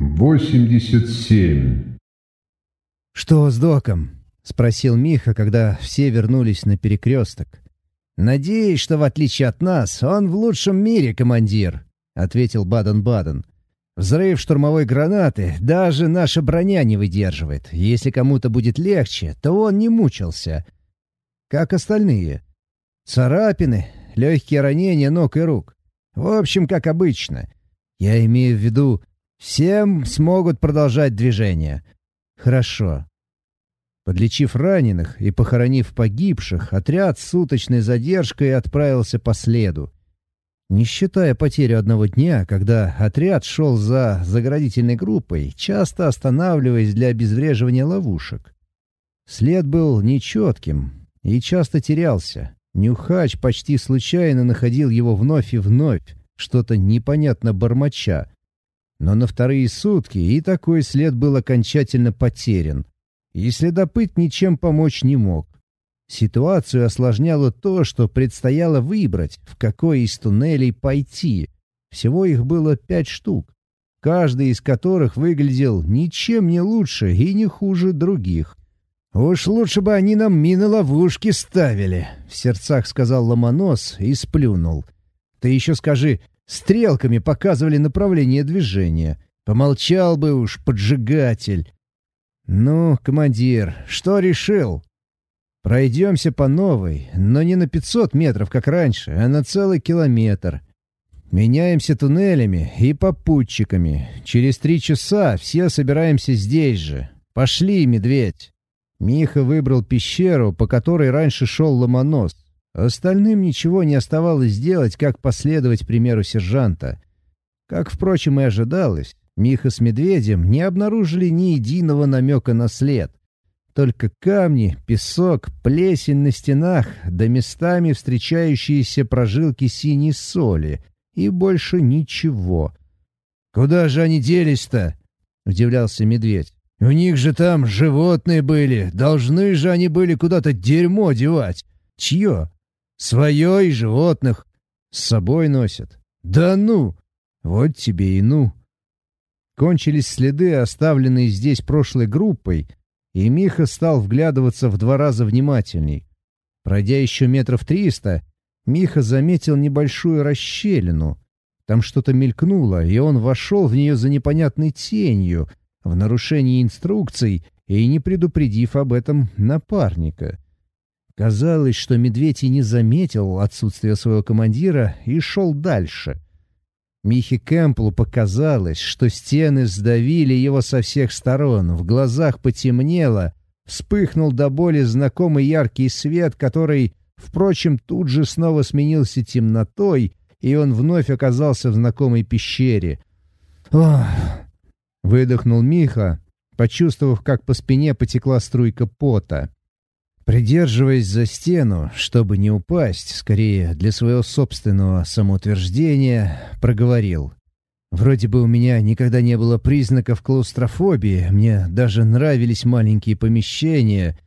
87. «Что с доком?» — спросил Миха, когда все вернулись на перекресток. «Надеюсь, что в отличие от нас, он в лучшем мире командир», — ответил Баден-Баден. «Взрыв штурмовой гранаты даже наша броня не выдерживает. Если кому-то будет легче, то он не мучился. Как остальные. Царапины, легкие ранения ног и рук. В общем, как обычно. Я имею в виду, всем смогут продолжать движение. Хорошо. Подлечив раненых и похоронив погибших, отряд с суточной задержкой отправился по следу. Не считая потерю одного дня, когда отряд шел за заградительной группой, часто останавливаясь для обезвреживания ловушек. След был нечетким и часто терялся. Нюхач почти случайно находил его вновь и вновь, что-то непонятно бормоча. Но на вторые сутки и такой след был окончательно потерян, и следопыт ничем помочь не мог. Ситуацию осложняло то, что предстояло выбрать, в какой из туннелей пойти. Всего их было пять штук, каждый из которых выглядел ничем не лучше и не хуже других. «Уж лучше бы они нам мины-ловушки ставили», — в сердцах сказал Ломонос и сплюнул. «Ты еще скажи, стрелками показывали направление движения. Помолчал бы уж, поджигатель». «Ну, командир, что решил?» «Пройдемся по новой, но не на 500 метров, как раньше, а на целый километр. Меняемся туннелями и попутчиками. Через три часа все собираемся здесь же. Пошли, медведь!» Миха выбрал пещеру, по которой раньше шел ломонос. Остальным ничего не оставалось делать, как последовать примеру сержанта. Как, впрочем, и ожидалось, Миха с Медведем не обнаружили ни единого намека на след. Только камни, песок, плесень на стенах, да местами встречающиеся прожилки синей соли. И больше ничего. «Куда же они делись-то?» — удивлялся Медведь. «У них же там животные были. Должны же они были куда-то дерьмо девать. Чье? Свое и животных. С собой носят. Да ну! Вот тебе и ну!» Кончились следы, оставленные здесь прошлой группой, и Миха стал вглядываться в два раза внимательней. Пройдя еще метров триста, Миха заметил небольшую расщелину. Там что-то мелькнуло, и он вошел в нее за непонятной тенью, в нарушении инструкций и не предупредив об этом напарника. Казалось, что медведь и не заметил отсутствия своего командира и шел дальше — Михе Кэмплу показалось, что стены сдавили его со всех сторон, в глазах потемнело, вспыхнул до боли знакомый яркий свет, который, впрочем, тут же снова сменился темнотой, и он вновь оказался в знакомой пещере. «Ох!» — выдохнул Миха, почувствовав, как по спине потекла струйка пота. Придерживаясь за стену, чтобы не упасть, скорее для своего собственного самоутверждения, проговорил. «Вроде бы у меня никогда не было признаков клаустрофобии, мне даже нравились маленькие помещения.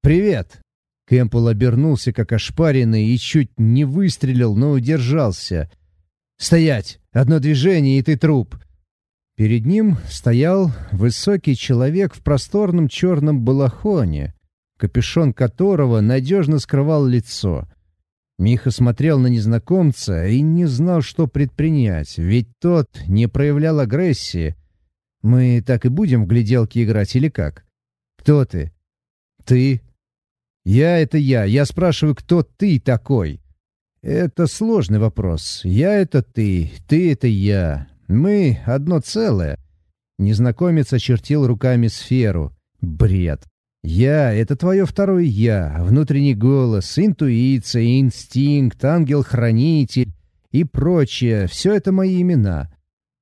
Привет!» Кэмпл обернулся, как ошпаренный, и чуть не выстрелил, но удержался. «Стоять! Одно движение, и ты труп!» Перед ним стоял высокий человек в просторном черном балахоне — капюшон которого надежно скрывал лицо. Миха смотрел на незнакомца и не знал, что предпринять, ведь тот не проявлял агрессии. «Мы так и будем в гляделки играть или как?» «Кто ты?» «Ты?» «Я — это я. Я спрашиваю, кто ты такой?» «Это сложный вопрос. Я — это ты, ты — это я. Мы — одно целое». Незнакомец очертил руками сферу. Бред. «Я — это твое второе «я», внутренний голос, интуиция, инстинкт, ангел-хранитель и прочее — все это мои имена.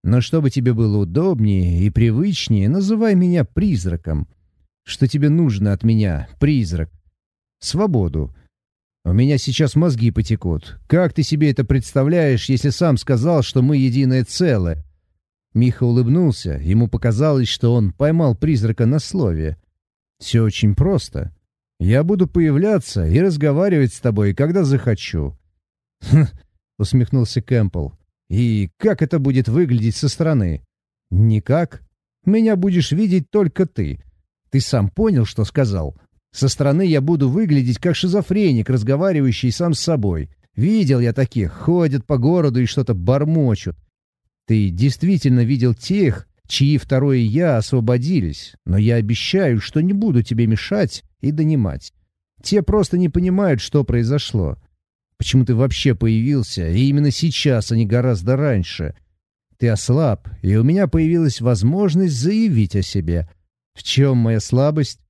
Но чтобы тебе было удобнее и привычнее, называй меня призраком. Что тебе нужно от меня, призрак? Свободу. У меня сейчас мозги потекут. Как ты себе это представляешь, если сам сказал, что мы единое целое?» Миха улыбнулся. Ему показалось, что он поймал призрака на слове. Все очень просто. Я буду появляться и разговаривать с тобой, когда захочу. «Хм», — усмехнулся Кэмпл. «И как это будет выглядеть со стороны?» «Никак. Меня будешь видеть только ты. Ты сам понял, что сказал? Со стороны я буду выглядеть как шизофреник, разговаривающий сам с собой. Видел я таких, ходят по городу и что-то бормочут. Ты действительно видел тех, чьи второе «я» освободились, но я обещаю, что не буду тебе мешать и донимать. Те просто не понимают, что произошло. Почему ты вообще появился, и именно сейчас, а не гораздо раньше? Ты ослаб, и у меня появилась возможность заявить о себе. В чем моя слабость?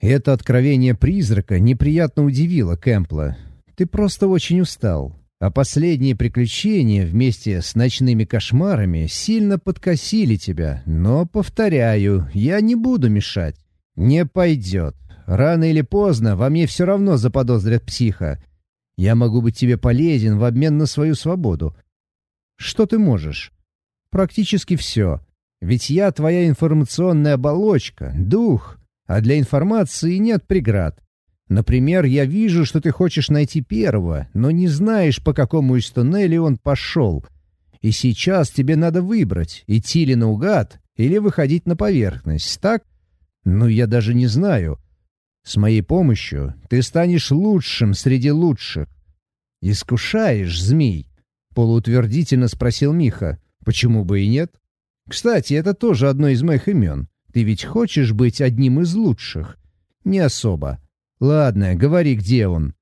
Это откровение призрака неприятно удивило Кэмпла. Ты просто очень устал. А последние приключения вместе с ночными кошмарами сильно подкосили тебя. Но, повторяю, я не буду мешать. Не пойдет. Рано или поздно во мне все равно заподозрят психа. Я могу быть тебе полезен в обмен на свою свободу. Что ты можешь? Практически все. Ведь я твоя информационная оболочка, дух, а для информации нет преград. Например, я вижу, что ты хочешь найти первого, но не знаешь, по какому из туннелей он пошел. И сейчас тебе надо выбрать, идти ли наугад или выходить на поверхность, так? Ну, я даже не знаю. С моей помощью ты станешь лучшим среди лучших. «Искушаешь, змей?» — полуутвердительно спросил Миха. «Почему бы и нет? Кстати, это тоже одно из моих имен. Ты ведь хочешь быть одним из лучших?» «Не особо. Ладно, говори, где он».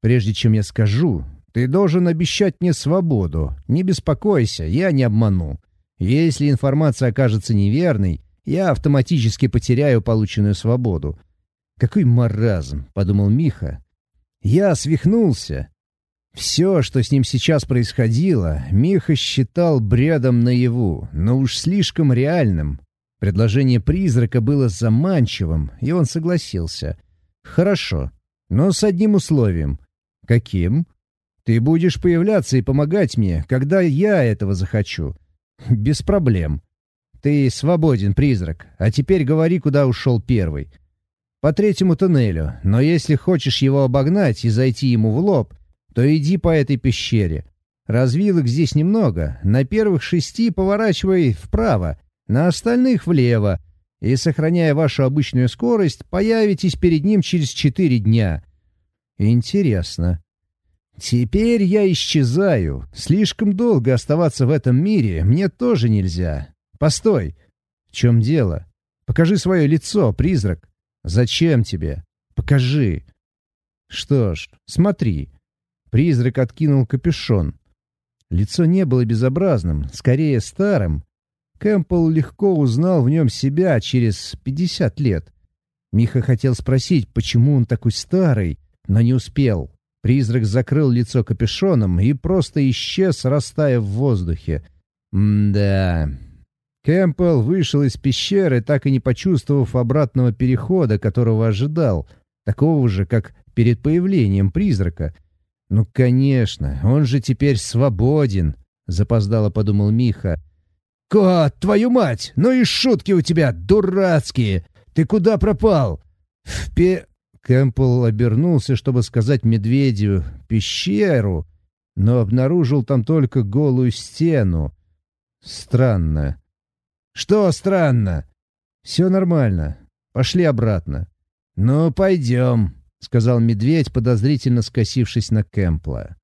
«Прежде чем я скажу, ты должен обещать мне свободу. Не беспокойся, я не обману. Если информация окажется неверной, я автоматически потеряю полученную свободу. «Какой маразм!» — подумал Миха. «Я свихнулся!» Все, что с ним сейчас происходило, Миха считал бредом наяву, но уж слишком реальным. Предложение призрака было заманчивым, и он согласился. «Хорошо, но с одним условием». «Каким?» «Ты будешь появляться и помогать мне, когда я этого захочу». «Без проблем». «Ты свободен, призрак, а теперь говори, куда ушел первый» по третьему туннелю, но если хочешь его обогнать и зайти ему в лоб, то иди по этой пещере. Развилок здесь немного, на первых шести поворачивай вправо, на остальных влево, и, сохраняя вашу обычную скорость, появитесь перед ним через четыре дня. Интересно. Теперь я исчезаю. Слишком долго оставаться в этом мире мне тоже нельзя. Постой. В чем дело? Покажи свое лицо, призрак. «Зачем тебе? Покажи!» «Что ж, смотри!» Призрак откинул капюшон. Лицо не было безобразным, скорее старым. Кэмпбелл легко узнал в нем себя через пятьдесят лет. Миха хотел спросить, почему он такой старый, но не успел. Призрак закрыл лицо капюшоном и просто исчез, растая в воздухе. М-да, Кэмпбелл вышел из пещеры, так и не почувствовав обратного перехода, которого ожидал, такого же, как перед появлением призрака. «Ну, конечно, он же теперь свободен», — запоздало подумал Миха. «Кот, твою мать! Ну и шутки у тебя дурацкие! Ты куда пропал?» «В пе...» Кэмпбелл обернулся, чтобы сказать медведю «пещеру», но обнаружил там только голую стену. Странно. «Что странно?» «Все нормально. Пошли обратно». «Ну, пойдем», — сказал медведь, подозрительно скосившись на Кэмпла.